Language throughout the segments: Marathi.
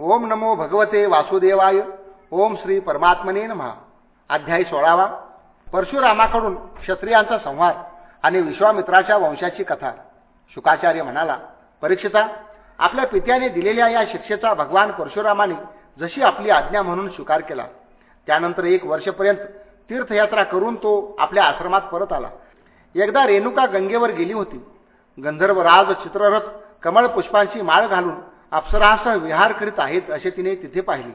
ओम नमो भगवते वासुदेवाय. ओम श्री परमात्मने नमः. अध्याय सोळावा. परशुरामाकडून क्षत्रियांचा संहार आणि विश्वामित्राच्या वंशाची कथा. शुकाचार्य म्हणाला परीक्षिता आपल्या पित्याने दिलेल्या या शिक्षेचा भगवान परशुरामाने जशी आपली आज्ञा म्हणून स्वीकार केला त्यानंतर एक वर्षपर्यंत तीर्थयात्रा करून तो आपल्या आश्रमात परत आला. एकदा रेणुका गंगेवर गेली होती. गंधर्व राज चित्ररथ कमळ पुष्पांची माळ घालून अप्सरासह विहार करीत आहेत असे तिने तिथे पाहिले.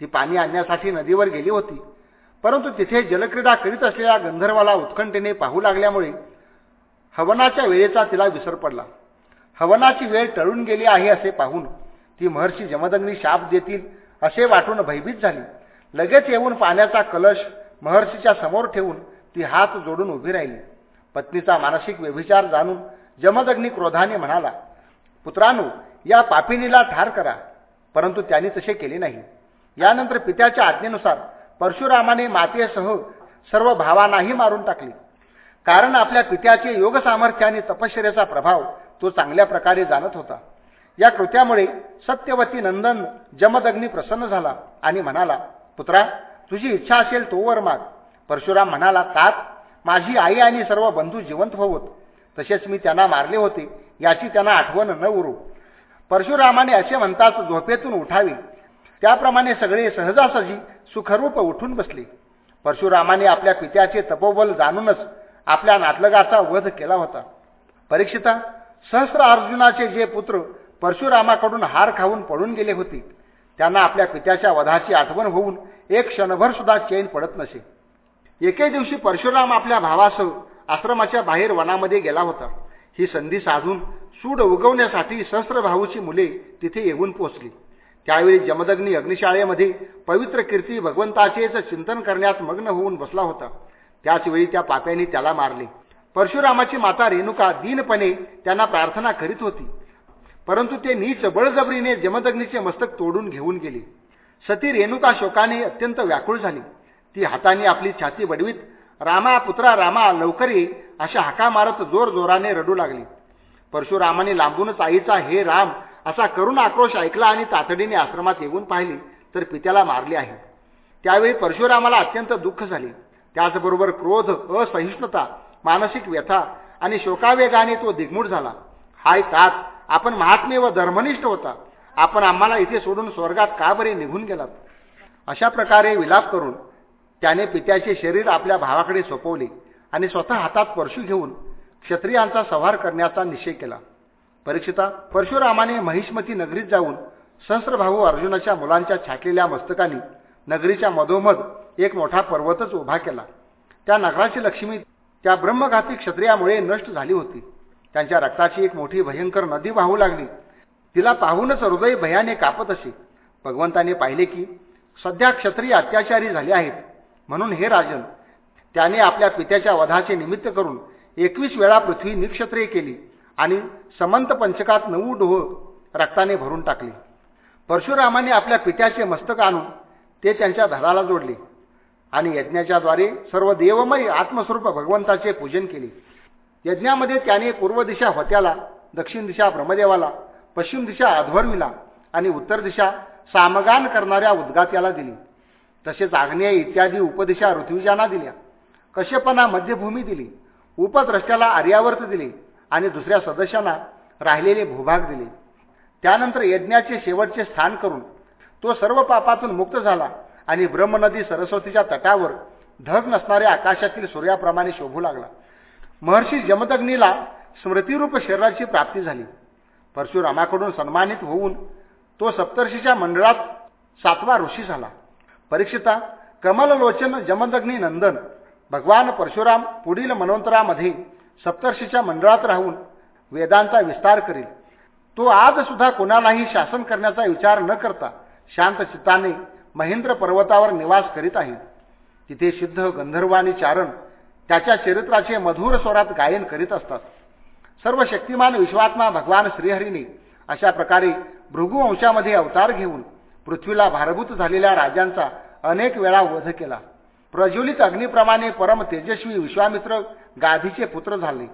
ती पाणी आणण्यासाठी नदीवर गेली होती. परंतु तिथे जलक्रीडा करीत असलेल्या गंधर्वाला उत्कंठेने पाहू लागल्यामुळे हवनाच्या वेळेचा तिला विसर पडला. हवनाची वेळ टळून गेली आहे असे पाहून ती महर्षी जमदग्नी शाप देतील असे वाटून भयभीत झाली. लगेच येऊन पाण्याचा कलश महर्षीच्या समोर ठेवून ती हात जोडून उभी राहिली. पत्नीचा मानसिक व्यभिचार जाणून जमदग्नी क्रोधाने म्हणाला पुत्रांनो या पापिनीला ठार करा. परंतु त्याने तसे केले नाही. यानंतर पित्याच्या आज्ञेनुसार परशुरामाने मातेसह सर्व भावांनाही मारून टाकले. कारण आपल्या पित्याचे योग सामर्थ्य आणि तपश्चर्याचा प्रभाव तो चांगल्या प्रकारे जाणत होता. या कृत्यामुळे सत्यवती नंदन जमदग्नी प्रसन्न झाला आणि म्हणाला पुत्रा तुझी इच्छा असेल तोवर माग. परशुराम म्हणाला तात माझी आई आणि सर्व बंधू जिवंत होत तसेच मी त्यांना मारले होते याची त्यांना आठवण न उरू. परशुरामाने असे म्हणताच झोपेतून उठावे. त्याप्रमाणे सगळे सहजासहजी सुखरूप उठून बसले. परशुरामाने आपल्या पित्याचे तपोबल जाणूनच आपल्या नातलगाचा वध केला होता. परीक्षिता सहस्र अर्जुनाचे जे पुत्र परशुरामाकडून हार खाऊन पडून गेले होते त्यांना आपल्या पित्याच्या वधाची आठवण होऊन एक क्षणभर सुद्धा चैन पडत नसे. एके दिवशी परशुराम आपल्या भावासह आश्रमाच्या बाहेर वनामध्ये गेला होता. ही संधी साधून सूड उगवण्यासाठी सहस्त्रभाऊची मुले तिथे येऊन पोचली. त्यावेळी जमदग्नी अग्निशाळेमध्ये पवित्र कीर्ती भगवंताचेच चिंतन करण्यात मग्न होऊन बसला होता. त्याचवेळी त्या पाप्यांनी त्याला मारले. परशुरामाची माता रेणुका दीनपणे त्यांना प्रार्थना करीत होती. परंतु ते नीच बळजबरीने जमदग्नीचे मस्तक तोडून घेऊन गेले. सती रेणुका शोकाने अत्यंत व्याकुळ झाली. ती हाताने आपली छाती बडवीत रामा पुत्रा रामा लवकर ये अशा हाका मारत जोर जोराने रडू लागली. परशुरामाने लांबूनच आईचा हे राम असा करुण आक्रोश ऐकला आणि तातडीने आश्रमात येऊन पाहिले तर पित्याला मारले आहे. त्यावेळी परशुरामाला अत्यंत दुःख झाले. त्याचबरोबर क्रोध असहिष्णुता मानसिक व्यथा आणि शोकावेगाने तो दिग्मूढ झाला. हाय तात आपण महात्मे व धर्मनिष्ठ होता. आपण आम्हाला इथे सोडून स्वर्गात का बरे निघून गेलात? अशा प्रकारे विलाप करून त्याने पित्याचे शरीर आपल्या भावाकडे सोपवले आणि स्वतः हातात परशू घेऊन क्षत्रियांचा संहार करण्याचा निश्चय केला. परीक्षिता परशुरामाने महिष्मती नगरीत जाऊन सहस्रभाऊ अर्जुनाच्या मुलांच्या छाटलेल्या मस्तकांनी नगरीच्या मधोमध एक मोठा पर्वतच उभा केला. त्या नगराची लक्ष्मी त्या ब्रह्मघाती क्षत्रियामुळे नष्ट झाली होती. त्यांच्या रक्ताची एक मोठी भयंकर नदी वाहू लागली. तिला पाहूनच हृदय भयाने कापत असे. भगवंताने पाहिले की सध्या क्षत्रिय अत्याचारी झाले आहेत. म्हणून हे राजन त्याने आपल्या पित्याच्या वधाचे निमित्त करून एकवीस वेळा पृथ्वी निक्षत्रिय केली आणि समंत पंचकात नऊ डोह रक्ताने भरून टाकली. परशुरामाने आपल्या पित्याचे मस्तक आणून ते त्यांच्या धडाला जोडले आणि यज्ञाच्याद्वारे सर्व देवमय आत्मस्वरूप भगवंताचे पूजन केले. यज्ञामध्ये त्याने पूर्व दिशा होत्याला दक्षिण दिशा ब्रह्मदेवाला पश्चिम दिशा अध्वर्मीला आणि उत्तर दिशा सामगान करणाऱ्या उद्गात्याला दिली. तसेच आग्नेय इत्यादी उपदिशा ऋत्विजांना दिल्या. कशेपणा मध्यभूमी दिली. उपद्रष्ट्याला आर्यावर्त दिले आणि दुसऱ्या सदस्यांना राहिलेले भूभाग दिले. त्यानंतर यज्ञाचे शेवटचे स्थान करून तो सर्व पापातून मुक्त झाला आणि ब्रह्मनदी सरस्वतीच्या तटावर ढग नसणाऱ्या आकाशातील सूर्याप्रमाणे शोभू लागला. महर्षी जमदग्नीला स्मृतिरूप शरीराची प्राप्ती झाली. परशुरामाकडून सन्मानित होऊन तो सप्तर्षीच्या मंडळात सातवा ऋषी झाला. परीक्षिता कमललोचन जमदग्नी नंदन भगवान परशुराम पुढील मनवंतरामध्ये सप्तर्षीच्या मंडळात राहून वेदांचा विस्तार करील. तो आज सुद्धा कोणालाही शासन करण्याचा विचार न करता शांत चित्ताने महेंद्र पर्वतावर निवास करीत आहे. तिथे सिद्ध गंधर्वानी चारण त्याच्या चरित्राचे मधुर स्वरात गायन करीत असतात. सर्व शक्तिमान विश्वात्मा भगवान श्रीहरीने अशा प्रकारे भृगुवंशामध्ये अवतार घेऊन पृथ्वीला भारभूत झालेल्या राजांचा अनेक वेळा वध केला. प्रज्वलित अग्निप्रमाणे परम तेजस्वी विश्वामित्र गाधीचे पुत्र झाले.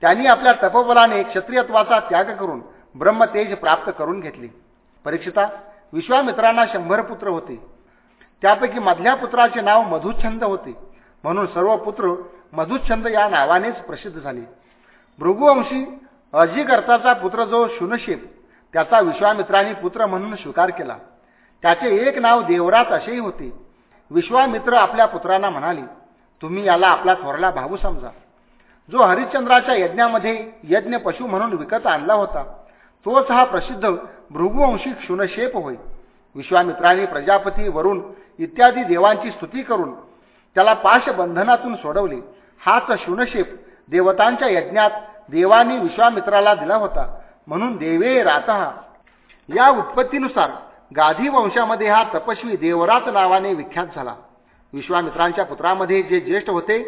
त्यांनी आपल्या तपोबलाने क्षत्रियत्वाचा त्याग करून ब्रह्मतेज प्राप्त करून घेतले. परीक्षिता विश्वामित्रांना शंभर पुत्र होते. त्यापैकी मधल्या पुत्राचे नाव मधुच्छंद होते. म्हणून सर्व पुत्र मधुच्छंद या नावानेच प्रसिद्ध झाले. भृगुवंशी अजिगर्ताचा पुत्र जो शुनशेप त्याचा विश्वामित्रांनी पुत्र म्हणून स्वीकार केला. त्याचे एक नाव देवराज असेही होते. विश्वामित्र आपल्या पुत्रांना म्हणाले तुम्ही याला आपला थोरला भाऊ समजा. जो हरिश्चंद्राच्या यज्ञामध्ये यज्ञ पशु म्हणून विकत आणला होता तोच हा प्रसिद्ध भृगुवंशी क्षुणशेप होय. विश्वामित्राने प्रजापती वरुण इत्यादी देवांची स्तुती करून त्याला पाशबंधनातून सोडवले. हाच शुनशेप देवतांच्या यज्ञात देवानी विश्वामित्राला दिला होता. म्हणून देवे राता. या उत्पत्तीनुसार गाधी वंशामध्ये हा तपस्वी देवरात नावाने विख्यात झाला. विश्वामित्रांच्या पुत्रामध्ये जे ज्येष्ठ होते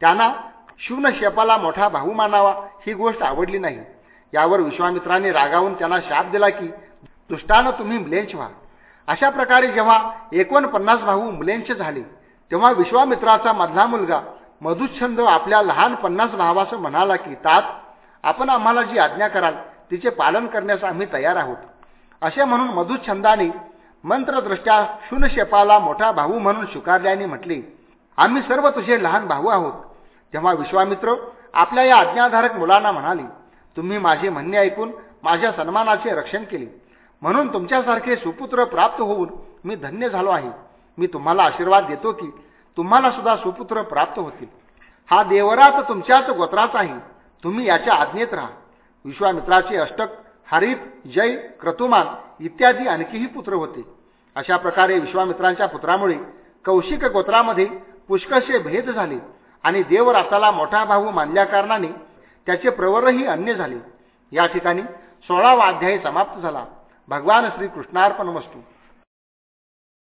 त्यांना शिवनशेपाला मोठा भाऊ मानावा ही गोष्ट आवडली नाही. यावर विश्वामित्राने रागावून त्यांना शाप दिला की दुष्टानं तुम्ही म्लेंच व्हा. अशा प्रकारे जेव्हा एकोणपन्नास भाऊ मुलेंचे झाले तेव्हा विश्वामित्राचा मधला मुलगा मधुच्छंद आपल्या लहान पन्नास भावास म्हणाला की तात आपण आम्हाला जी आज्ञा कराल तिचे पालन करण्यास आम्ही तयार आहोत. असे म्हणून मधुच्छंदाने मंत्रदृष्ट्या शूनशेपाला मोठा भाऊ म्हणून स्वीकारल्याने म्हटले आम्ही सर्व तुझे लहान भाऊ आहोत. तेव्हा विश्वामित्र आपल्या या आज्ञाधारक मुलांना म्हणाले तुम्ही माझे म्हणणे ऐकून माझ्या सन्मानाचे रक्षण केले. म्हणून तुमच्यासारखे सुपुत्र प्राप्त होऊन मी धन्य झालो आहे. मी तुम्हाला आशीर्वाद देतो की तुम्हाला सुद्धा सुपुत्र प्राप्त होतील. हा देवरात तुमच्याच गोत्राचा आहे. तुम्ही याच्या आज्ञेत राहा. विश्वामित्राचे अष्टक हरिप जय क्रतुमान इत्यादी आणखीही पुत्र होते. अशा प्रकारे विश्वामित्रांच्या पुत्रामुळे कौशिक गोत्रामध्ये पुष्कळसे भेद झाले आणि देवराताला मोठा भाऊ मानल्या कारणाने त्याचे प्रवरही अन्य झाले. या ठिकाणी सोळावा अध्याय समाप्त झाला. भगवान श्रीकृष्णार्पण वस्तू